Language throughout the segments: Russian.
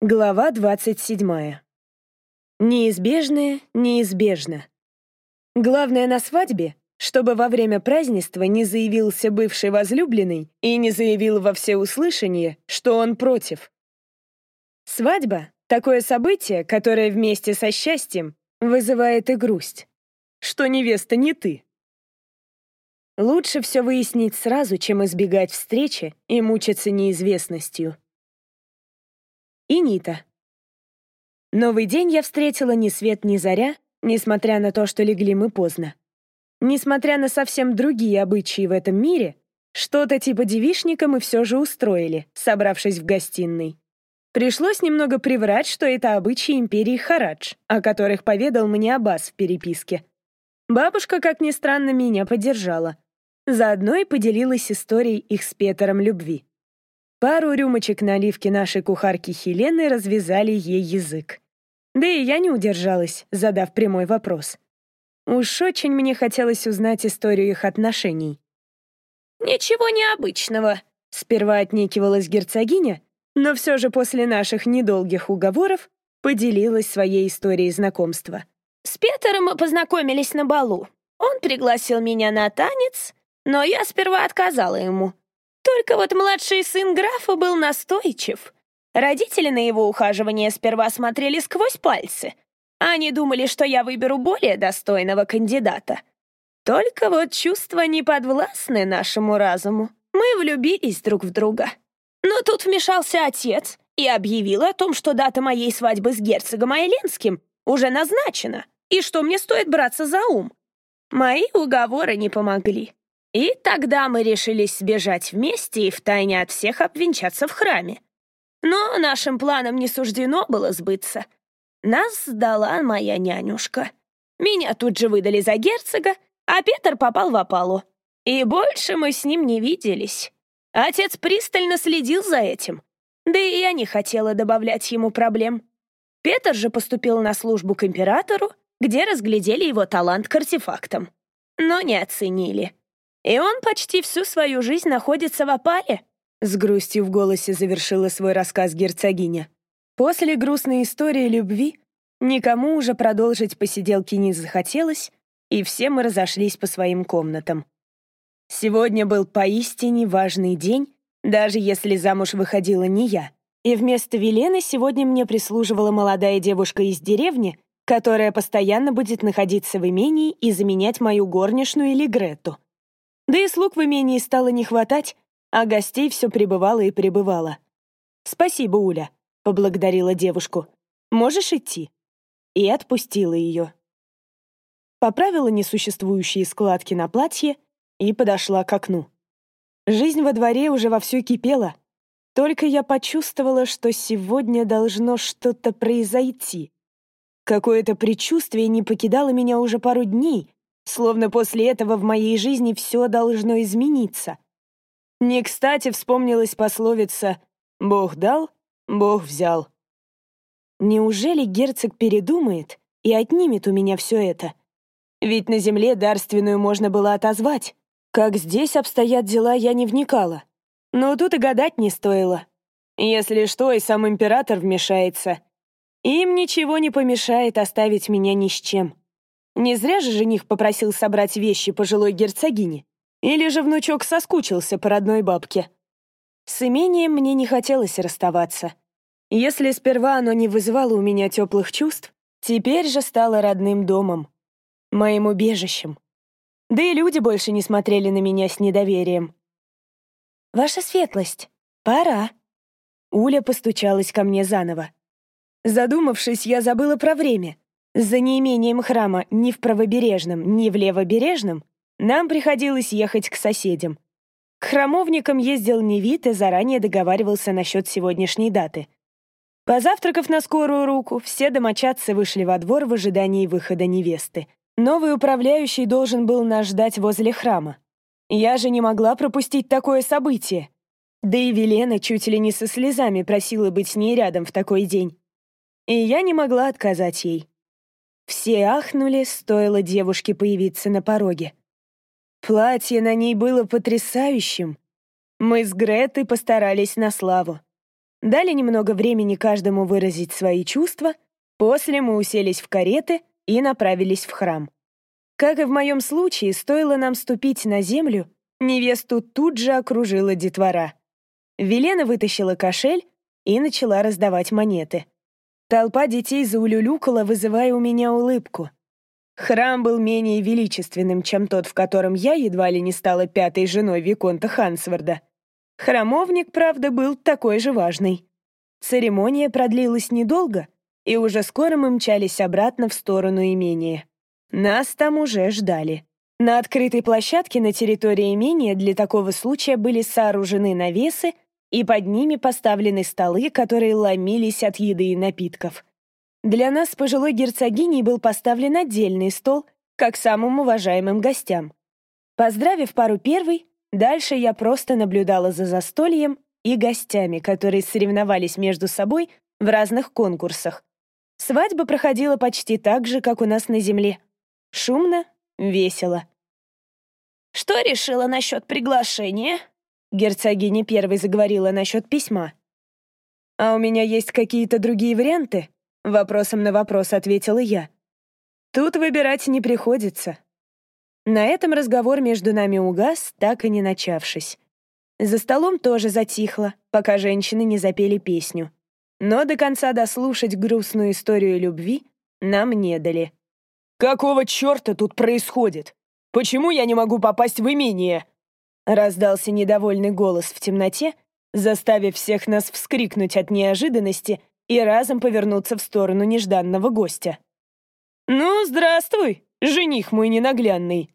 Глава 27. Неизбежное неизбежно. Главное на свадьбе, чтобы во время празднества не заявился бывший возлюбленный и не заявил во всеуслышание, что он против. Свадьба — такое событие, которое вместе со счастьем вызывает и грусть. Что невеста не ты. Лучше все выяснить сразу, чем избегать встречи и мучиться неизвестностью. И Нита. Новый день я встретила ни свет ни заря, несмотря на то, что легли мы поздно. Несмотря на совсем другие обычаи в этом мире, что-то типа девишника мы все же устроили, собравшись в гостиной. Пришлось немного приврать, что это обычаи империи Харадж, о которых поведал мне Аббас в переписке. Бабушка, как ни странно, меня поддержала. Заодно и поделилась историей их с Петером любви. Пару рюмочек наливки нашей кухарки Хелены развязали ей язык. Да и я не удержалась, задав прямой вопрос. Уж очень мне хотелось узнать историю их отношений. «Ничего необычного», — сперва отнекивалась герцогиня, но все же после наших недолгих уговоров поделилась своей историей знакомства. «С Петером мы познакомились на балу. Он пригласил меня на танец, но я сперва отказала ему. Только вот младший сын графа был настойчив. Родители на его ухаживание сперва смотрели сквозь пальцы. Они думали, что я выберу более достойного кандидата. Только вот чувства не подвластны нашему разуму. Мы влюбились друг в друга. Но тут вмешался отец и объявил о том, что дата моей свадьбы с герцогом Айленским уже назначена, и что мне стоит браться за ум. Мои уговоры не помогли. И тогда мы решились сбежать вместе и втайне от всех обвенчаться в храме. Но нашим планам не суждено было сбыться. Нас сдала моя нянюшка. Меня тут же выдали за герцога, а Петр попал в опалу. И больше мы с ним не виделись. Отец пристально следил за этим. Да и я не хотела добавлять ему проблем. Петр же поступил на службу к императору, где разглядели его талант к артефактам. Но не оценили. И он почти всю свою жизнь находится в опале. С грустью в голосе завершила свой рассказ герцогиня. После грустной истории любви никому уже продолжить посиделки не захотелось, и все мы разошлись по своим комнатам. Сегодня был поистине важный день, даже если замуж выходила не я. И вместо Велены сегодня мне прислуживала молодая девушка из деревни, которая постоянно будет находиться в имении и заменять мою горничную или Грету. Да и слуг в имении стало не хватать, а гостей все прибывало и прибывало. «Спасибо, Уля», — поблагодарила девушку. «Можешь идти?» И отпустила ее. Поправила несуществующие складки на платье и подошла к окну. Жизнь во дворе уже вовсю кипела. Только я почувствовала, что сегодня должно что-то произойти. Какое-то предчувствие не покидало меня уже пару дней, Словно после этого в моей жизни все должно измениться. Не кстати вспомнилась пословица «Бог дал, Бог взял». Неужели герцог передумает и отнимет у меня все это? Ведь на земле дарственную можно было отозвать. Как здесь обстоят дела, я не вникала. Но тут и гадать не стоило. Если что, и сам император вмешается. Им ничего не помешает оставить меня ни с чем. Не зря же жених попросил собрать вещи пожилой герцогини. Или же внучок соскучился по родной бабке. С имением мне не хотелось расставаться. Если сперва оно не вызывало у меня теплых чувств, теперь же стало родным домом, моим убежищем. Да и люди больше не смотрели на меня с недоверием. «Ваша светлость, пора». Уля постучалась ко мне заново. Задумавшись, я забыла про время. За неимением храма ни в правобережном, ни в левобережном нам приходилось ехать к соседям. К храмовникам ездил Невит и заранее договаривался насчет сегодняшней даты. Позавтракав на скорую руку, все домочадцы вышли во двор в ожидании выхода невесты. Новый управляющий должен был нас ждать возле храма. Я же не могла пропустить такое событие. Да и Велена чуть ли не со слезами просила быть с ней рядом в такой день. И я не могла отказать ей. Все ахнули, стоило девушке появиться на пороге. Платье на ней было потрясающим. Мы с Гретой постарались на славу. дали немного времени каждому выразить свои чувства, после мы уселись в кареты и направились в храм. Как и в моем случае, стоило нам ступить на землю, невесту тут же окружила детвора. Велена вытащила кошель и начала раздавать монеты. Толпа детей заулюлюкала, вызывая у меня улыбку. Храм был менее величественным, чем тот, в котором я едва ли не стала пятой женой Виконта Хансворда. Храмовник, правда, был такой же важный. Церемония продлилась недолго, и уже скоро мы мчались обратно в сторону имения. Нас там уже ждали. На открытой площадке на территории имения для такого случая были сооружены навесы, и под ними поставлены столы, которые ломились от еды и напитков. Для нас пожилой герцогиней был поставлен отдельный стол, как самым уважаемым гостям. Поздравив пару первой, дальше я просто наблюдала за застольем и гостями, которые соревновались между собой в разных конкурсах. Свадьба проходила почти так же, как у нас на земле. Шумно, весело. «Что решила насчет приглашения?» Герцогиня первой заговорила насчет письма. «А у меня есть какие-то другие варианты?» Вопросом на вопрос ответила я. «Тут выбирать не приходится». На этом разговор между нами угас, так и не начавшись. За столом тоже затихло, пока женщины не запели песню. Но до конца дослушать грустную историю любви нам не дали. «Какого черта тут происходит? Почему я не могу попасть в имение?» Раздался недовольный голос в темноте, заставив всех нас вскрикнуть от неожиданности и разом повернуться в сторону нежданного гостя. «Ну, здравствуй, жених мой ненаглядный!»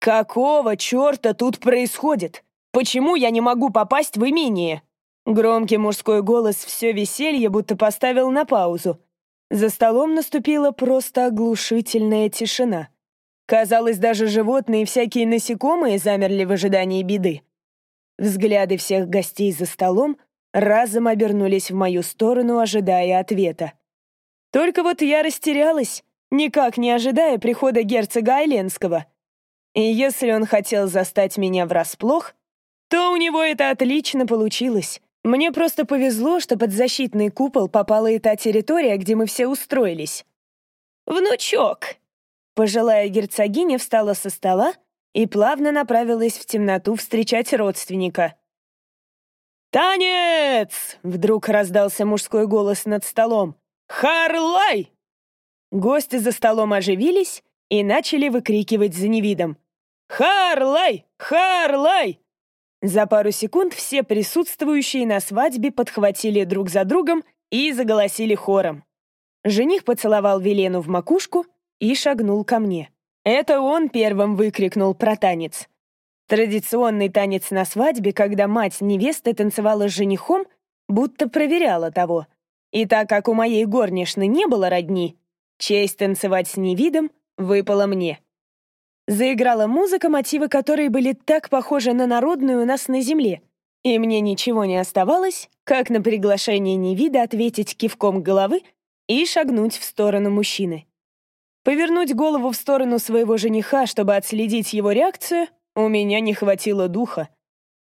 «Какого черта тут происходит? Почему я не могу попасть в имение?» Громкий мужской голос все веселье будто поставил на паузу. За столом наступила просто оглушительная тишина. Казалось, даже животные и всякие насекомые замерли в ожидании беды. Взгляды всех гостей за столом разом обернулись в мою сторону, ожидая ответа. Только вот я растерялась, никак не ожидая прихода герцога Айленского. И если он хотел застать меня врасплох, то у него это отлично получилось. Мне просто повезло, что под защитный купол попала и та территория, где мы все устроились. «Внучок!» Пожилая герцогиня встала со стола и плавно направилась в темноту встречать родственника. «Танец!» — вдруг раздался мужской голос над столом. «Харлай!» Гости за столом оживились и начали выкрикивать за невидом. «Харлай! Харлай!» За пару секунд все присутствующие на свадьбе подхватили друг за другом и заголосили хором. Жених поцеловал Велену в макушку, и шагнул ко мне. Это он первым выкрикнул про танец. Традиционный танец на свадьбе, когда мать невесты танцевала с женихом, будто проверяла того. И так как у моей горничной не было родни, честь танцевать с невидом выпала мне. Заиграла музыка, мотивы которой были так похожи на народную у нас на земле. И мне ничего не оставалось, как на приглашение невида ответить кивком головы и шагнуть в сторону мужчины. Повернуть голову в сторону своего жениха, чтобы отследить его реакцию, у меня не хватило духа.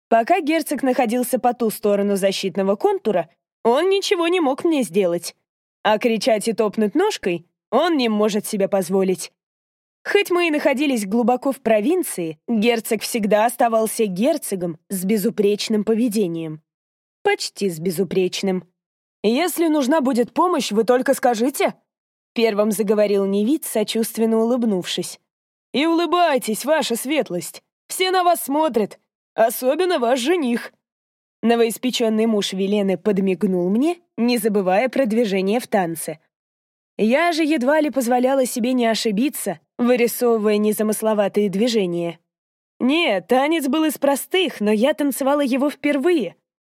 Пока герцог находился по ту сторону защитного контура, он ничего не мог мне сделать. А кричать и топнуть ножкой он не может себе позволить. Хоть мы и находились глубоко в провинции, герцог всегда оставался герцогом с безупречным поведением. Почти с безупречным. «Если нужна будет помощь, вы только скажите», Первым заговорил Невид, сочувственно улыбнувшись. «И улыбайтесь, ваша светлость! Все на вас смотрят, особенно ваш жених!» Новоиспеченный муж Велены подмигнул мне, не забывая про движение в танце. Я же едва ли позволяла себе не ошибиться, вырисовывая незамысловатые движения. Нет, танец был из простых, но я танцевала его впервые.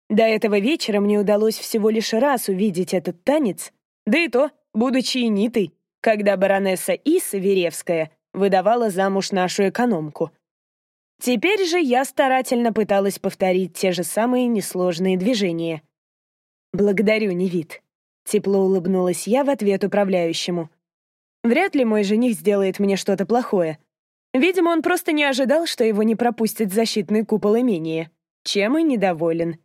До этого вечера мне удалось всего лишь раз увидеть этот танец, да и то будучи нитой, когда баронесса Иса Веревская выдавала замуж нашу экономку. Теперь же я старательно пыталась повторить те же самые несложные движения. «Благодарю, Невид», — тепло улыбнулась я в ответ управляющему. «Вряд ли мой жених сделает мне что-то плохое. Видимо, он просто не ожидал, что его не пропустит защитный купол имения, чем и недоволен.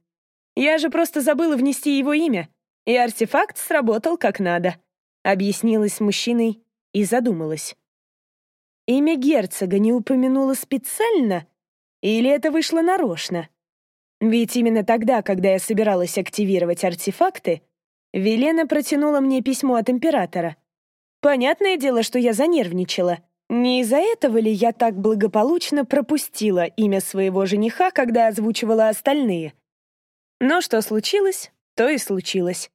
Я же просто забыла внести его имя, и артефакт сработал как надо», — объяснилась мужчиной и задумалась. Имя герцога не упомянула специально? Или это вышло нарочно? Ведь именно тогда, когда я собиралась активировать артефакты, Велена протянула мне письмо от императора. Понятное дело, что я занервничала. Не из-за этого ли я так благополучно пропустила имя своего жениха, когда озвучивала остальные? Но что случилось, то и случилось.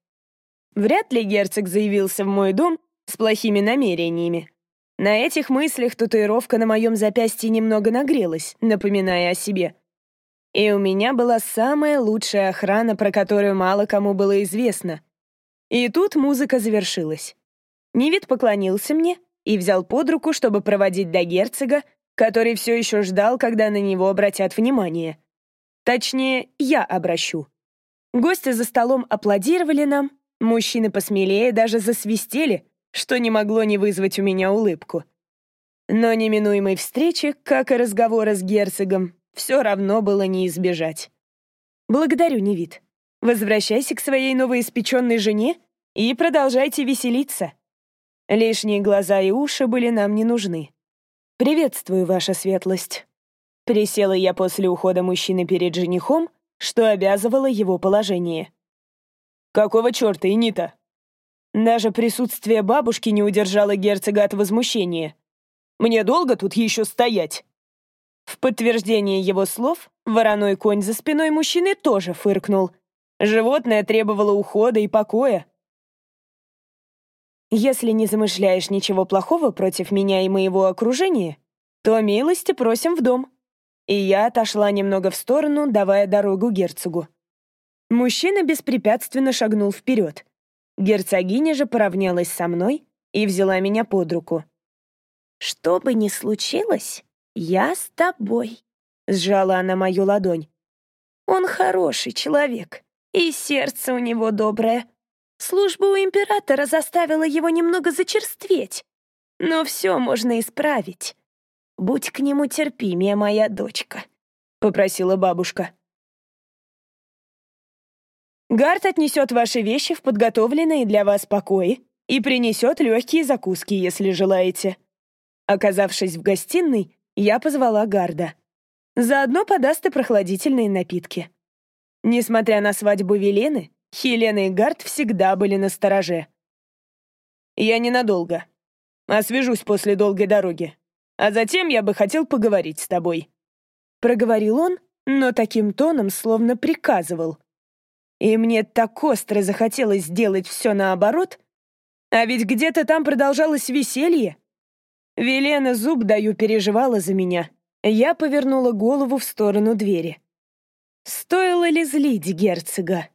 Вряд ли герцог заявился в мой дом с плохими намерениями. На этих мыслях татуировка на моем запястье немного нагрелась, напоминая о себе. И у меня была самая лучшая охрана, про которую мало кому было известно. И тут музыка завершилась. Невид поклонился мне и взял под руку, чтобы проводить до герцога, который все еще ждал, когда на него обратят внимание. Точнее, я обращу. Гости за столом аплодировали нам, мужчины посмелее даже засвистели, что не могло не вызвать у меня улыбку. Но неминуемой встречи, как и разговора с герцогом, все равно было не избежать. Благодарю, Невид. Возвращайся к своей новоиспеченной жене и продолжайте веселиться. Лишние глаза и уши были нам не нужны. «Приветствую, ваша светлость». Присела я после ухода мужчины перед женихом, что обязывало его положение. «Какого черта, Инита?» Даже присутствие бабушки не удержало герцога от возмущения. «Мне долго тут еще стоять?» В подтверждение его слов вороной конь за спиной мужчины тоже фыркнул. Животное требовало ухода и покоя. «Если не замышляешь ничего плохого против меня и моего окружения, то милости просим в дом». И я отошла немного в сторону, давая дорогу герцогу. Мужчина беспрепятственно шагнул вперед. Герцогиня же поравнялась со мной и взяла меня под руку. «Что бы ни случилось, я с тобой», — сжала она мою ладонь. «Он хороший человек, и сердце у него доброе. Служба у императора заставила его немного зачерстветь, но все можно исправить. Будь к нему терпимее, моя дочка», — попросила бабушка. Гард отнесет ваши вещи в подготовленные для вас покои и принесет легкие закуски, если желаете. Оказавшись в гостиной, я позвала Гарда. Заодно подаст и прохладительные напитки. Несмотря на свадьбу Велены, Хелена и Гард всегда были на стороже. «Я ненадолго. Освежусь после долгой дороги. А затем я бы хотел поговорить с тобой», — проговорил он, но таким тоном словно приказывал — и мне так остро захотелось сделать все наоборот. А ведь где-то там продолжалось веселье. Велена зуб даю переживала за меня. Я повернула голову в сторону двери. Стоило ли злить герцога?